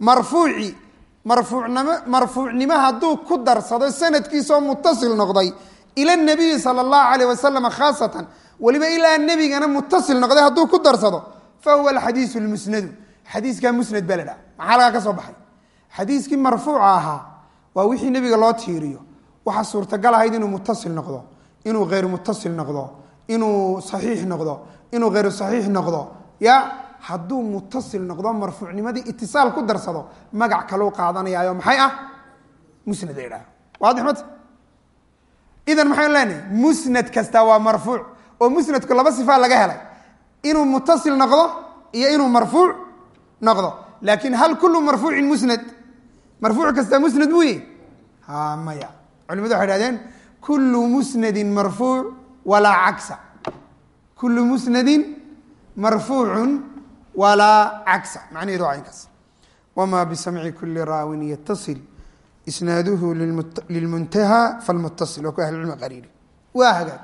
marfuuci marfuucnimo marfuucnimo hadduu ku darsado sanadkiisoo mutasil noqday. Ila nabiyi sala allahu alayh wasalam khaasatan weliba ilaa nebigana mutasil noqday hadduu ku darsado. Fa huwa alxadiisu lmusnadu xadiiskaa musnad baa la dhaha maxaa lagaa ka soo baxay? Xadiiskii marfuuca ahaa waa wixii nebiga loo tiiriyo. Waxaa suurtagal ahayd inuu mutasil noqdo inuu hayr mutasil noqdo inuu saxiix noqdo inuu hayru saxiix noqdo. Ya hadduu mutasil noqdo marfuucnimadii itisaal ku darsado magac kalau qaadanayaayo maxay ah? Musnad la ydhaha waadix mata idan maxaynu leenahay musnad kasta waa marfuuc oo musnadku laba sifaa laga helay. Inuu mutasil noqdo iyo inuu marfuuc noqdo. Laakin hal kulu marfuucin musnad. Marfuuc kasta musnad buu yihi ha maya. Culimadu waxay hahdeen kulu musnadin marfuuc walaa cagsa. Kulu musnadin marfuucun walaa cagsa macnaheedu waa inkaas wma bisamci kuli raawin yatasil isnaaduhu lilmuntaha falmutasil waa ku ahlucilmi qariiri waa hagaag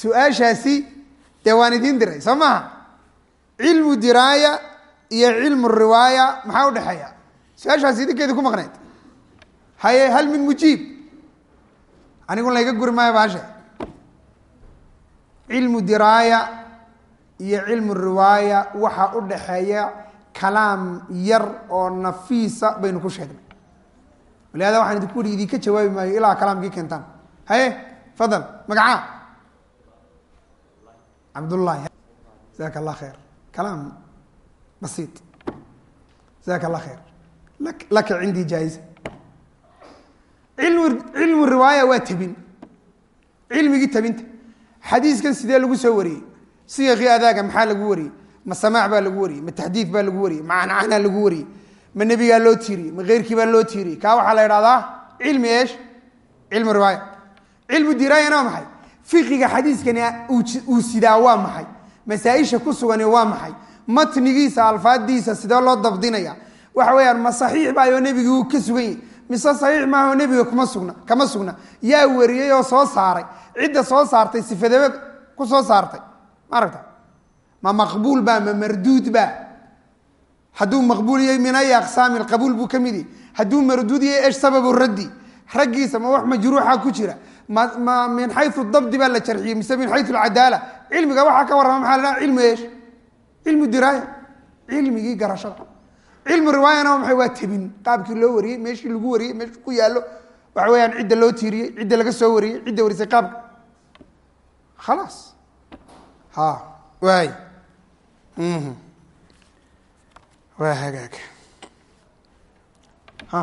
su'aashaasi dee waan idiin diray soo maha cilmu diraaya iyo cilmu riwaaya maxaa udhexeeya su'aashaasi idinkeedi ku maqneyd haye hal min mujiib anigu layga guri maayo baashe cilmu diraaya iyo cilmu riwaaya waxaa u dhaxeeya kalaam yar oo nafiisa baynu ku sheegnay. Walihada waxaan idinku uri idinka jawaabi maayo ilaa kalaamkii keentaan. Haye fadal magacaa. Cabdullahi jazaaka allah khayr. Kalaam basiit jazaaka allah khayr laka cindii jaa-isa ilmu cilmu riwaaya waa tabin. Cilmigii tabinta. Xadiiskan sidee lagu soo wariyey siyaqii adaaga maxaa lagu wariyey ma samaac baa lagu wariyey ma taxdiid baa lagu wariyey ma cancanaa lagu wariyey ma nebigaa loo tiiriyey ma keyrkii baa loo tiiriyey kaa waxaa la idhahdaa cilmi eesh cilmu riwaaya. Cilmu diraayana waa maxay? Fiqiga xadiiskani uu sidaa waa maxay? Masaaisha ku sugani waa maxay? Matnigiisa alfaadiisa sidee loo dabdinaya? Waxa weyaan ma saxiix baayoo nebigi uu ka sugan yahy mise saxiix maaho nebiga kuma sugna kama sugna? Yaa wariyey oo soo saaray. Cidda soo saartay sifadebe ku soo saartay ma aragta? Ma maqbuul ba ma marduud ba hadduu maqbuul yahay min ay aqsaami qabuul buu ka mid yahy hadduu marduud yahay esh sababu raddi. Raggiisa ma wax majruuxa ku jira. Ma ma min xayu dabdi baa la jarxiyey mise min xayu alcadaala cilmiga waxaa ka warrama maxaa la dhaha cilmu eesh. Cilmu diraaya cilmigii garashada cilmu riwaayana waa maxay? Waa tabin qaabkii loo wariyey meeshii lagu wariyey meeshuu ku yaallo. Waxa weyaan cidda loo tiiriyey cidda laga soo wariyey cidda warisay qaabka. Khalaas ha waay waa hagaag ha.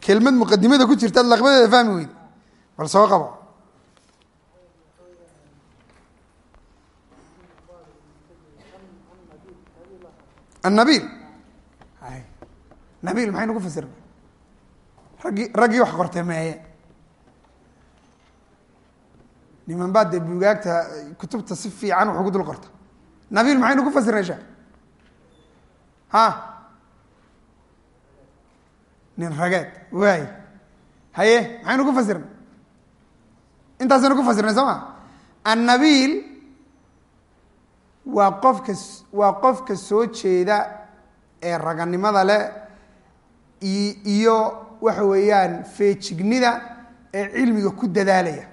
Kelmad muqadimada ku jirta ad laqbadeeda fahmi weyde bal soo qabo. Annabiil nabiil maxay nagu fasirna raggii raggii wax qortay meeye niman baa dee bugaagta kutubta si fiican wax ugu dul qorta. Nabiil maxaynu ku fasirnay sheekh? Ha? Nin rageed waay. Haye maxaynu ku fasirnay intaasaynu ku fasirnay soo ma? Annabiil waa qofka waa qofka soo jeeda ee raganimada leh iyo waxa weeyaan feejignida ee cilmiga ku dadaalaya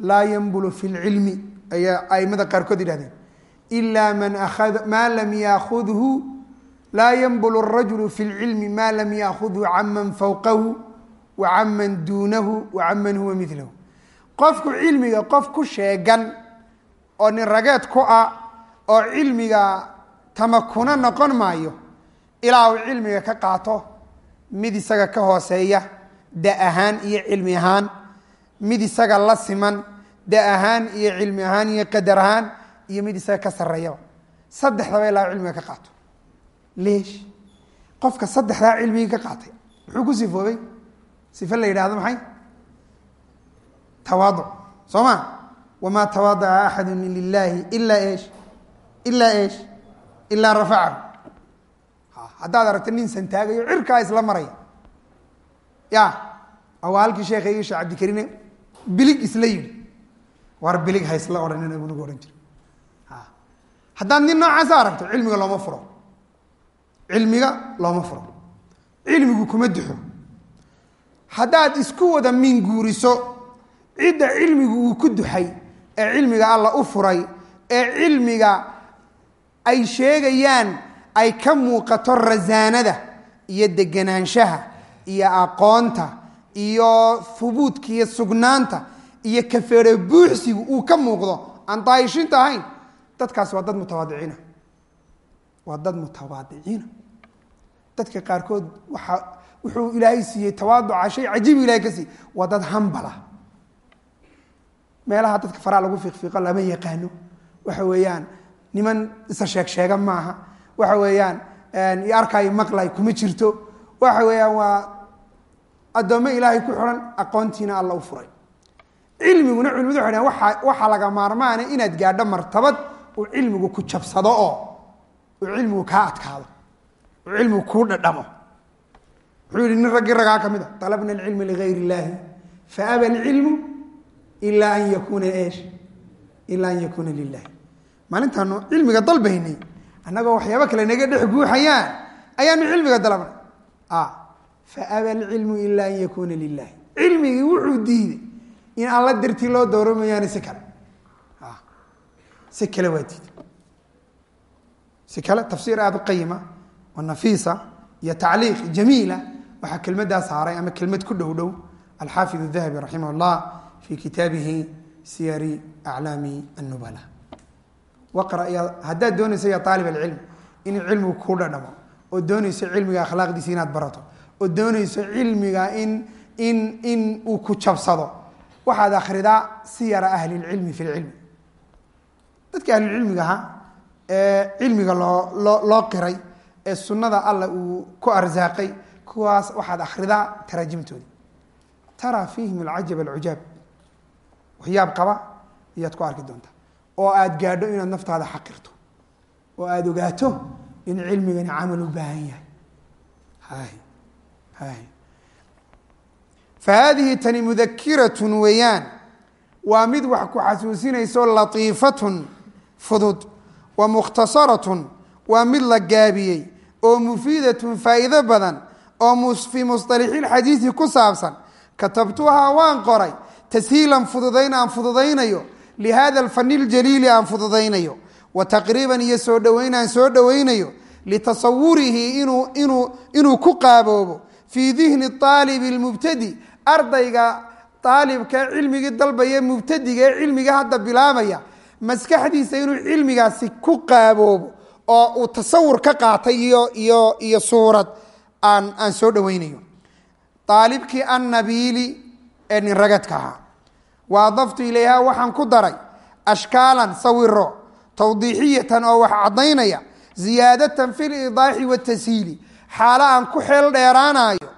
laa yanbulu fi lcilmi ayaa aimada qaarkood yihahdeen ila man aad maa lam yaakudhu laa yanbulu rajulu fi lcilmi maa lam yaakudhu canman fawqahu wa canman duunahu wa canman huwa milahu qofku cilmiga qof ku sheegan oo nin rageed ku ah oo cilmiga tamakuna noqon maayo ilaa uu cilmiga ka qaato mid isaga ka hooseeya da ahaan iyo cilmi ahaan mid isaga la siman da ahaan iyo cilmi ahaan iyo qadar ahaan iyo mid isaga ka sarreeyaba saddexdaba ilaa cilmiga ka qaato. Leesh. Qofka saddexdaa cilmigii ka qaatay muxuu ku sifoobay sife la yidhahdo maxay? Tawaaduc soo ma? Wamaa tawaadaca axadu lilaahi ilaa eesh? Ilaa eesh? Ilaa rafacahu. Haddaad aragto nin santaagayo cirkaa isla maraya. Ya waa halkii sheekhaygii sheekh cabdikariine bilig isla yidhi war bilig ha isla odhanina bu nagu odhan jira haddaad nin noocaasa aragto cilmiga looma furo. Cilmiga looma furo. Cilmigu kuma duxo. Haddaad isku wada minguuriso cidda cilmigu uu ku duxay ee cilmiga alla u furay ee cilmiga ay sheegayaan ay ka muuqato rasaanada iyo deganaanshaha iyo aqoonta iyo hubuudka iyo sugnaanta iyo kafeere buuxsigu uu ka muuqdo aan daayishinta ahayn dadkaas waa dad mutawaadiciina. Waa dad mutawaadiciina. Dadka qaarkood waxa wuxuu ilaahay siiyey tawaaduca shay cajiibu ilahay ka siiyey. Waa dad hambala meelaha dadka faraa lagu fiiqfiiqo lama yaqaano. Waxa weeyaan niman isa sheeg maaha. Waxa weeyaan i maqlay kuma jirto. Waxa weeyaan waa addoommo ilaahay ku xiran aqoontiina alla u furay cilmiguna culimadu waa waxaa laga maarmaana inaad gaadho martabad uu cilmigu ku jabsado oo uu cilmigu kaa adkaado uu cilmigu kuu dhadhamo. Wuxuu yihi nin raggii ragaa ka mid a alabna alcilma ligayr illaahi faaba alcilmu ilaa an yakuuna eesh ilaa an yakuuna lilahi maalintaanu cilmiga dalbaynay annagoo waxyaaba kale naga dhex guuxayaan ayaanu cilmiga dalabnay. Faaba alcilmu ilaa an yakuuna lilahi cilmigii wuxuu diiday in alla dartii loo dowro mooyaane si kale si kale waa diiday si kale tafsiir aada u qayima oo nafiisa iyo tacliiq jamiila waxaa kelmaddaa saaray ama kelmad ku dhow dhow alxaafid الdahabi raximah اllah fi kitaabihi siyari aclaami الnubala waqra ya haddaad doonayso ya aalib alcilm in cilmigu kuu dhadhamo oo doonayso cilmiga akhlaaqdiisa inaad barato oo doonayso cilmiga in in in uu ku jabsado waxaad akhridaa siyara ahli اlcilmi fi lcilmi dadka ahlulcilmiga ahaa ee cilmiga loo loo loo qiray ee sunada alla uu ku arsaaqay kuwaas waxaad akhridaa taraajimtooda taraa fiihim alcajab alcujaab waxyaab qaba ayaad ku arki doontaa oo aada gaadho inaad naftaada xaqirto. Oo aada ogaato in cilmigani camal u baahan yahay. Hay hay fa haadihi tani mudakiratun weeyaan waa mid wax ku xasuusinayso latiifatun fudud wa mukhtasaratun waa mid la gaabiyey oo mufiidatun faa'iido badan oo fii musطalixi lxadiidi ku saabsan katabtuhaa waan qoray tashiilan fududayn aan fududaynayo lihada alfani ljaliili aan fududaynayo wa taqriiban iyo soo dhoweyn aan soo dhoweynayo litasawurihi inuu ku qaaboobo fii dihni aalibi اlmubtadi ardayga aalibka cilmigii dalbaya mubtadiga ee cilmiga hadda bilaabaya maskaxdiisa inuu cilmigaasi ku qaaboobo oo uu tasawur ka qaatay iyo iyo iyo suurad aan aan soo dhoweynayo aalibkii annabiili ee nin ragadka ahaa. Wa adaftu ilayha waxaan ku daray ashkaalan sawiro tawdiixiyatan oo wax caddaynaya ziyaadatan fi lidaaxi watashiili xaalo aan ku xeel dheeraanayo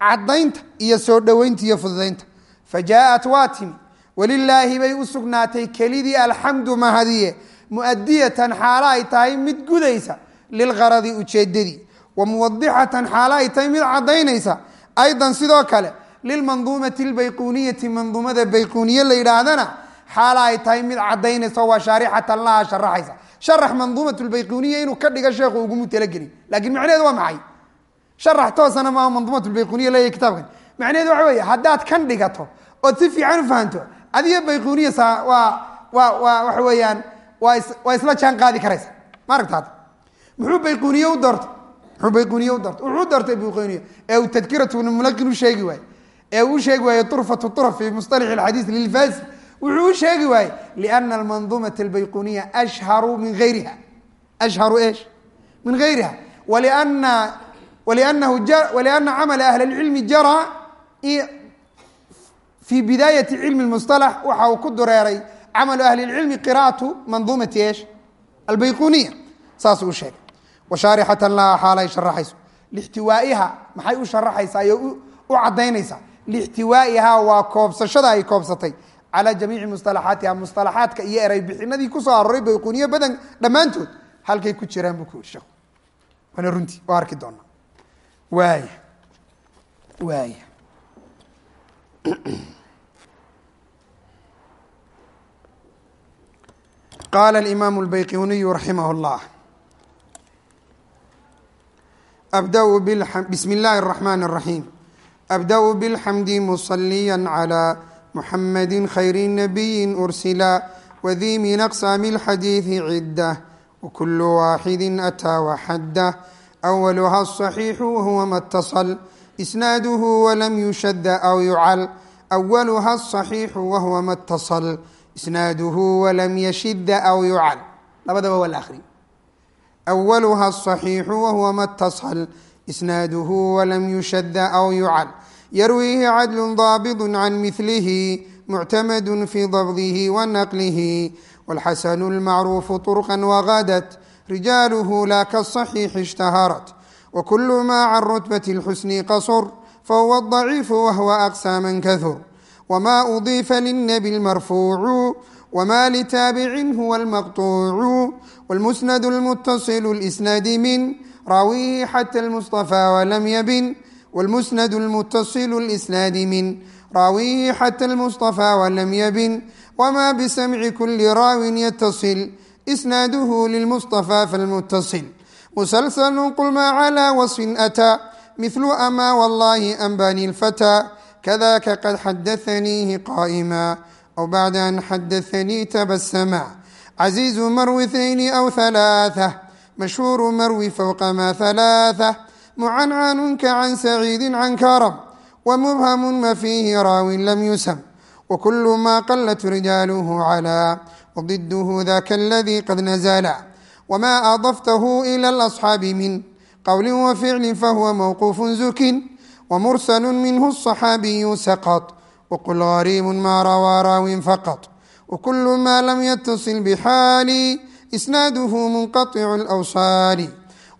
caddaynta iyo soo dhoweynta iyo fududaynta. Fa jaaءat waa timi walilaahi bay u sugnaatay kelidii alxamdu mahadiye muadiyatan xaalo ay tahay mid gudaysa lilgaradi ujeedadii wa muwadixatan xaalo ay tahay mid caddaynaysa. Aydan sidoo kale lilmanduumati albayquuniyati manduumada bayquuniye la yidhaahdana xaala ay tahay mid caddaynaysa waa shaarixatan laha sharaxaysa. Sharax manduumat lbayquuniya inuu ka dhigo sheekhu ugumu talagelin lakiin macnaheedu waa maxay sharax toosana maaha manduumatbayquniya leeyahy kitabkan macnaheed waxa weeye haddaad kan dhigato ood si fiican u fahanto adiyo bayquniya saa waa wa wa waxa weeyaan waa waa isla jaan qaadi karaysa. Ma aragtaad? Muxuu bayquniye u doortay? Muxuu bayquniye u doortay? Wuxuu doortay bayquniye ee uu tadkiratun u sheegi waaye ee uu sheegi waaye turfatu turf fi mustalax alxadiis lilfaasi wuxuu u sheegi waaye liana almanduumata albayquniya ashharu min hayriha ashharu esh min hayriha walina waliأnahu waliأna camala ahli اlcilmi jara fii bidaayati cilmi musطalax waxa uu ku dureeray camalu ahli اlcilmi qira'atu manduumati eesh albayquniya saasuu u sheegay washaarixatan laha xaalay sharaxayso lixtiwaa'iha maxay u sharaxaysaa iyo u caddaynaysaa lixtiwaa'ihaa waa koobsashada ay koobsatay calaa jamiici musطalaxaatiha musطalaxaadka iyo eray bixinadii kusoo aroray bayquniye badan dhammaantood halkay ku jiraan buu ku yidhi sheekhu waana runtii waa arki doonaa waaya waaya qaala alimaamu albayquniyu raximah اllah abda-u bismi اllahi الraxman الraxiim abda-u bاlxamdi musaliya calى muxamadi khayri nabiyi ursila wdi min aqsaami اlxadiidi cidah wkul waaxidi ataa waxadah أwlha الصaxiixu wahuwa ma اtasl isnaaduhu walam yushada aw yucal أwlha الصaxiixu wahuwa ma اtasl isnaaduhu walam yashida aw yucal labadaba waa la akriy أwlha الصaxiixu wahuwa ma اtasl isnaaduhu walam yushada aw yucal yarwiihi cadl daabiط can mihlihi muctamad fi dabdihi wanaqlihi wاlxasn اlmacruufu طرqa wagadat rijaaluhu laa kaصaxiixi اshtahaarat wkul ma can rutbati اlxusni qasur fahuwa aضaciifu wahwa aqsa man kahur wma udiifa lilnebi اlmarfuucu wma litaabicin huwa اlmaqطuucu wاlmusnad اlmutasiل اlsnaadi min raawihi xatى اlmuصطafى walam ybin wاlmusnad اlmutasiل اlsnaadi min raawihi xatى اlmuصطafى walam ybin wma bsamci kuli raawin ytaصil isnaaduhu lilmuصطafى falmutaصil musalsl qul ma clى waصfi أtى mihlu ama wاllahi anbani اlfatى kadaka qad xadaثaniihi qaa'ma aw bacda an xadaثanii tabasama caziizu marwi ثayni aw ثalaaثة mashhuuru marwi fowqa ma ثalaaثة mucancanun kacan saciidi can karam wmubhamu ma fiihi raawin lam yusm wkul ma qalat rijaaluhu clى وضده ذاك الذي قد نزل وما أضفته إلى الأصحاب من قول وفعل فهو موقوف زك ومرسل منه الصحابي سقط وقل غريب ما روى راو فقط وكل ما لم يتصل بحالي إسناده منقطع الأوصال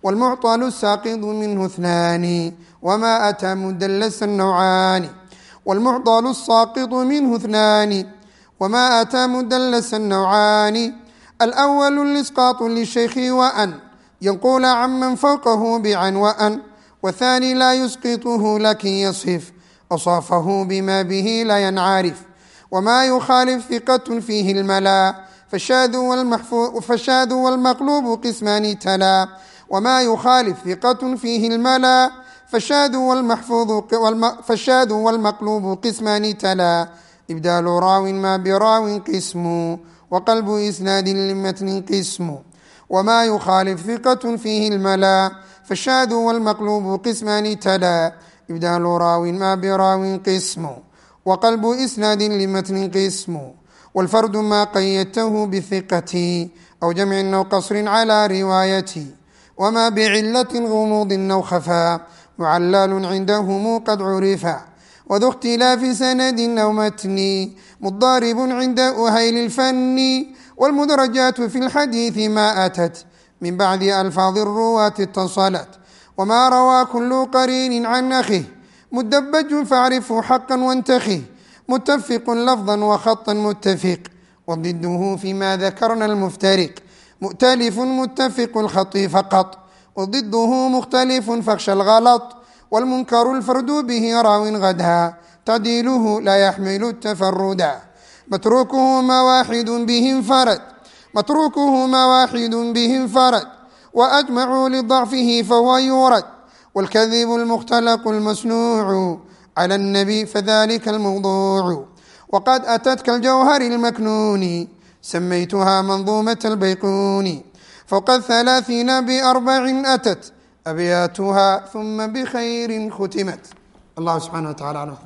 والمعطل الساقط منه اثنان وما أتى مدلس النوعان والمعطل الساقط منه اثنان wmaa aataa mudalasa nawcaani alأwalu lisqaaطu lishaykhi waan yanqula caman fawqahu bicanwaan wthaani laa yusqituhu laakiin yasif asaafahu bima bihi la yancaarif wma yukhaalif hiqat fiihi اlmalaa fashaadu wاlmaqlubu qismaani talaa wma yukhaalif hiqat fiihi اlmalaa fashaadu wاlmaqlubu qismaani talaa إبدال راو ما براو قسم وقلب إسناد لمتن قسم وما يخالف ثقة فيه الملا فالشاذ والمقلوب قسمان تلا إبدال راو ما براو قسم وقلب إسناد لمتن قسم والفرد ما قيدته بثقة أو جمع أو قصر على روايتي وما بعلة غموض أو خفا معلل عندهم قد عرفا وذو اختلاف سند أو متن مضارب عند أهيل الفن والمدرجات في الحديث ما أتت من بعد ألفاظ الرواة اتصلت وما روى كل قرين عن أخه مدبج فاعرفه حقا وانتخه متفق لفظا وخطا متفق وضده فيما ذكرنا المفترق مؤتلف متفق الخط فقط وضده مختلف فاخشى الغلط wاlmunkaru اlfardu bihi raawin kadha tadiluhu laa yaxmilu tafaruda matrukuhuma waaxidu bihim farad matrukuhuma waaxidu bihim farad waajmacuu lidacfihi fahuwa yuurad wاlkadibu اlmukhtalaqu اlmasnuucu clى الnabi fadalika اlmawduucu wqad atatka اljawhari اlmaknuuni samaytuha manduumaة اlbayquni fawqa اthalaثiina barbacin atat abyaatuha ثuma bkhayri khutimat allah subxanaه wa taعala